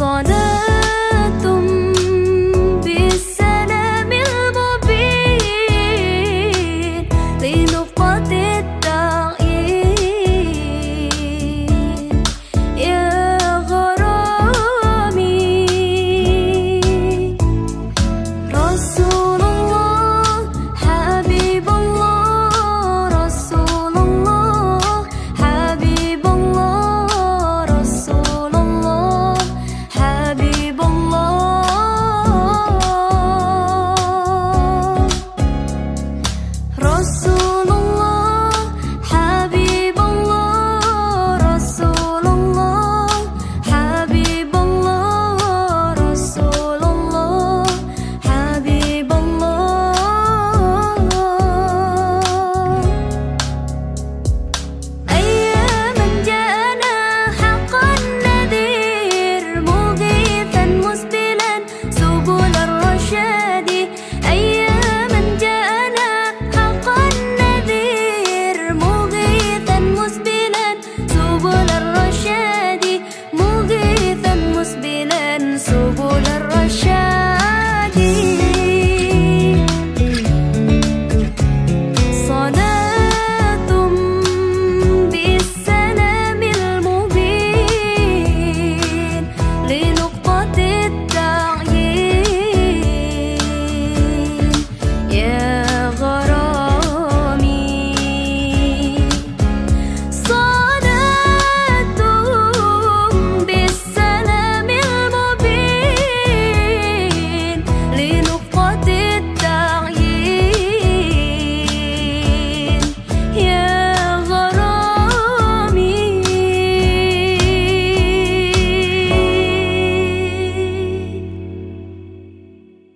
sonra